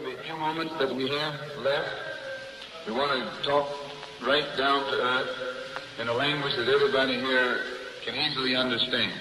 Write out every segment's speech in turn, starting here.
the few moments. That we have left, we want to talk right down to earth in a language that everybody here can easily understand.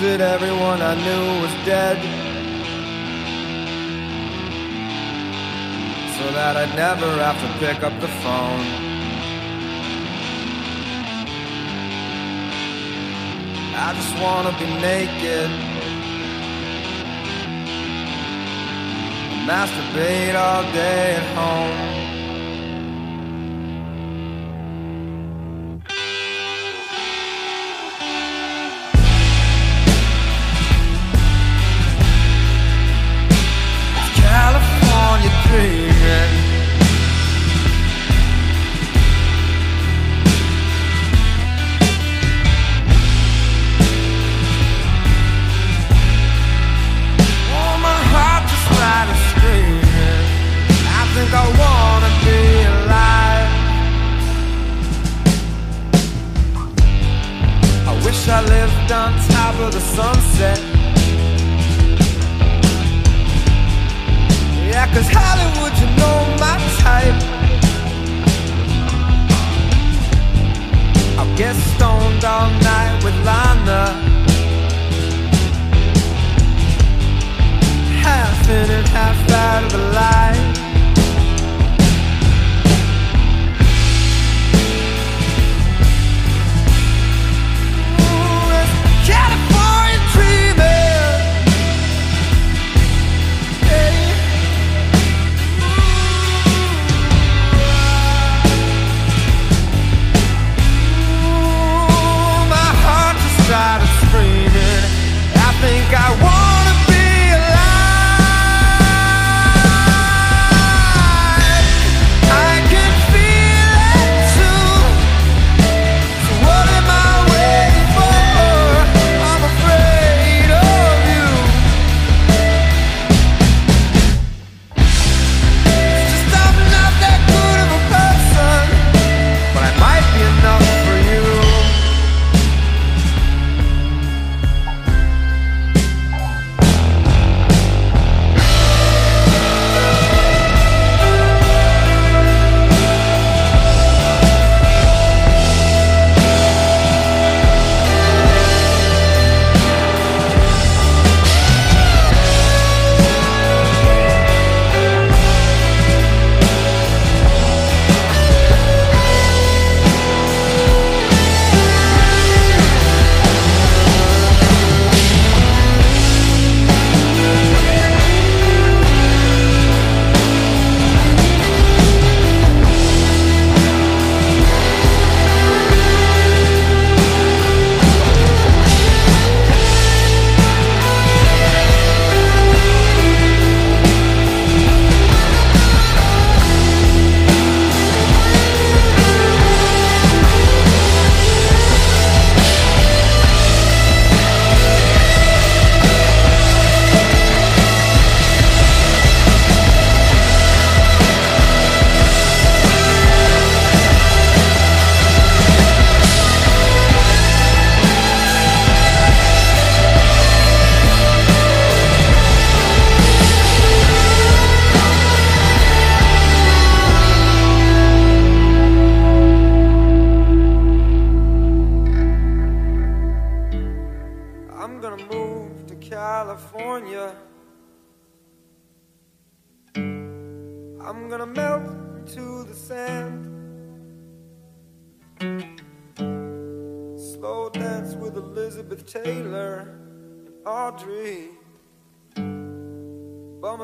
That everyone I knew was dead. So that I'd never have to pick up the phone. I just wanna be naked. Masturbate all day at home.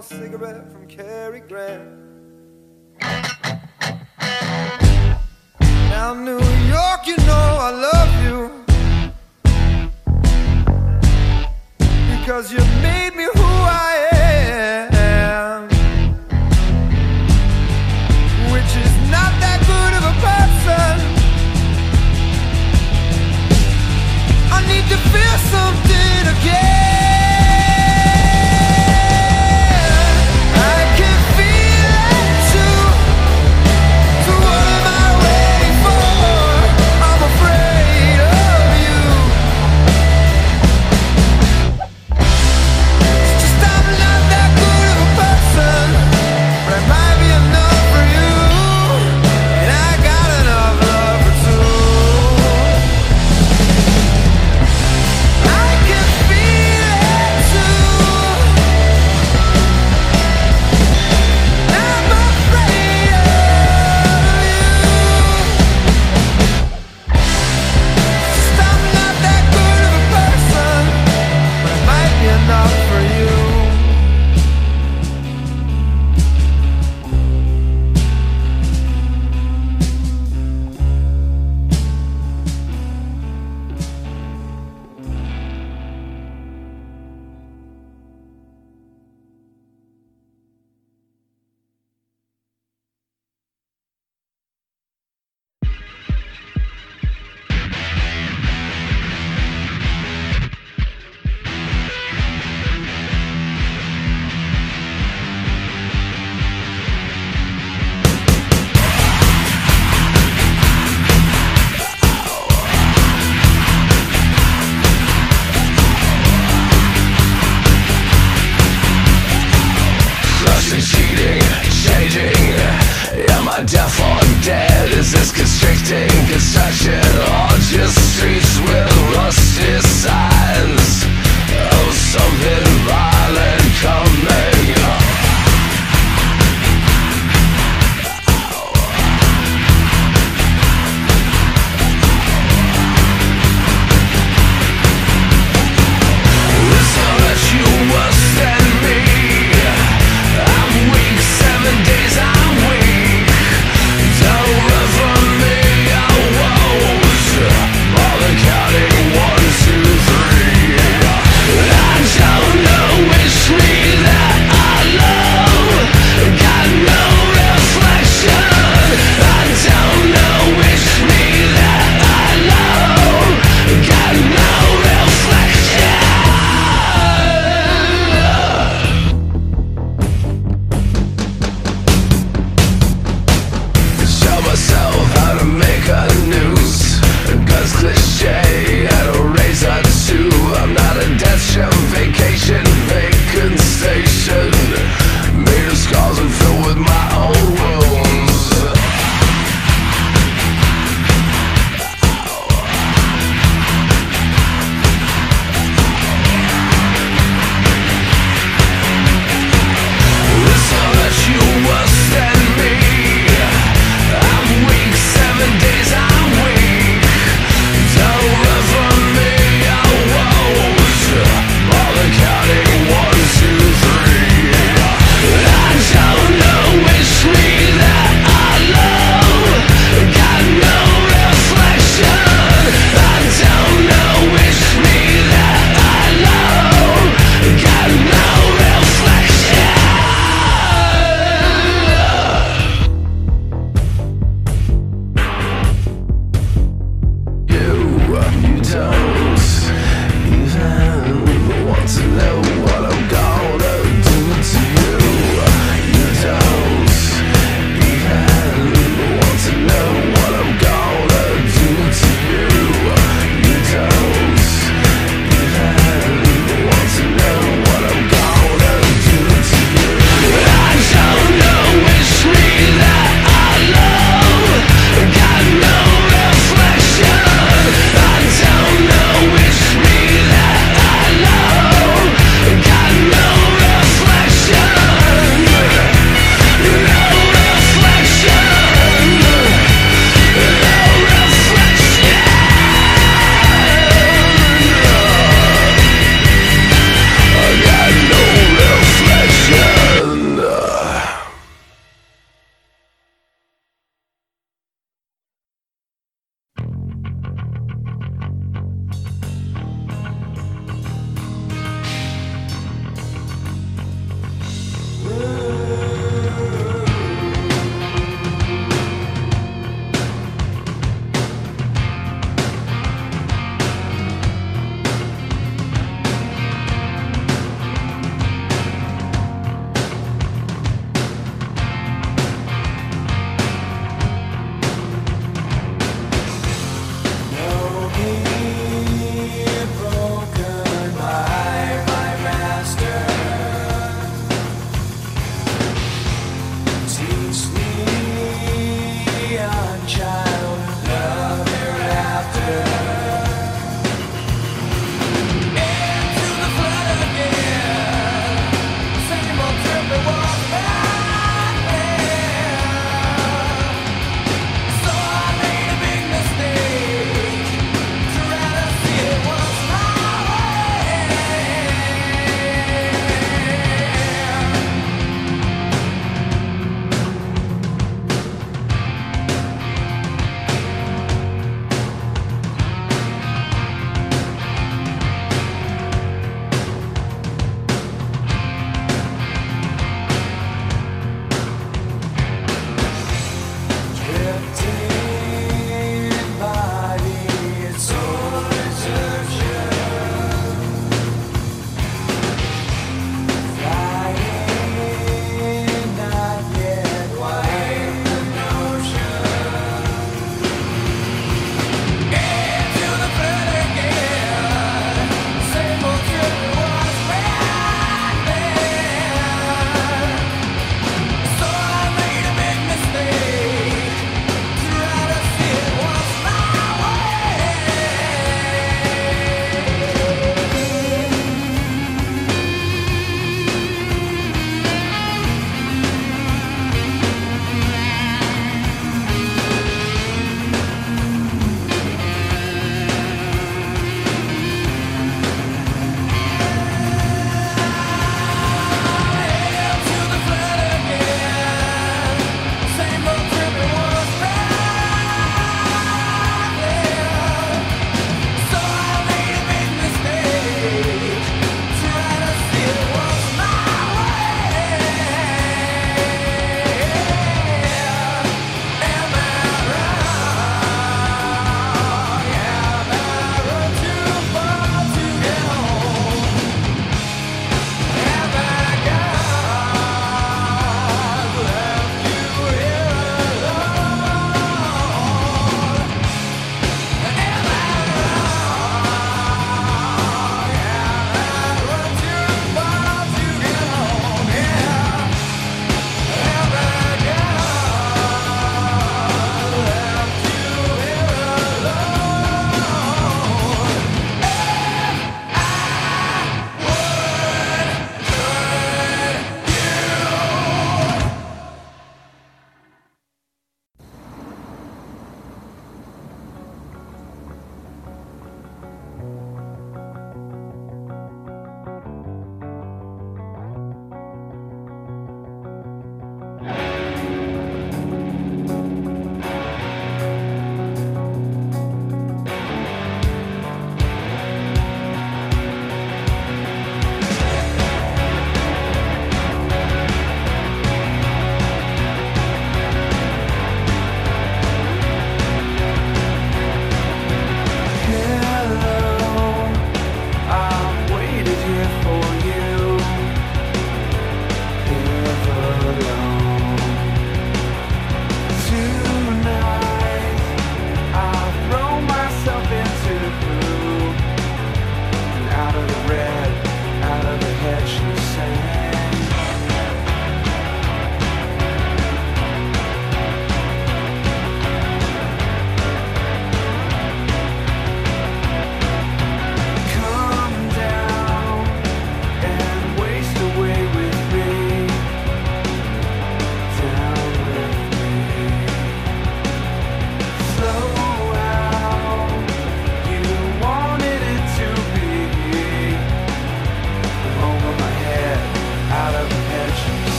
a cigarette from Cary Grant. Now, New York, you know I love you. Because you made me who I am. Which is not that good of a person. I need to feel something again.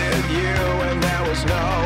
Trusted you and there was no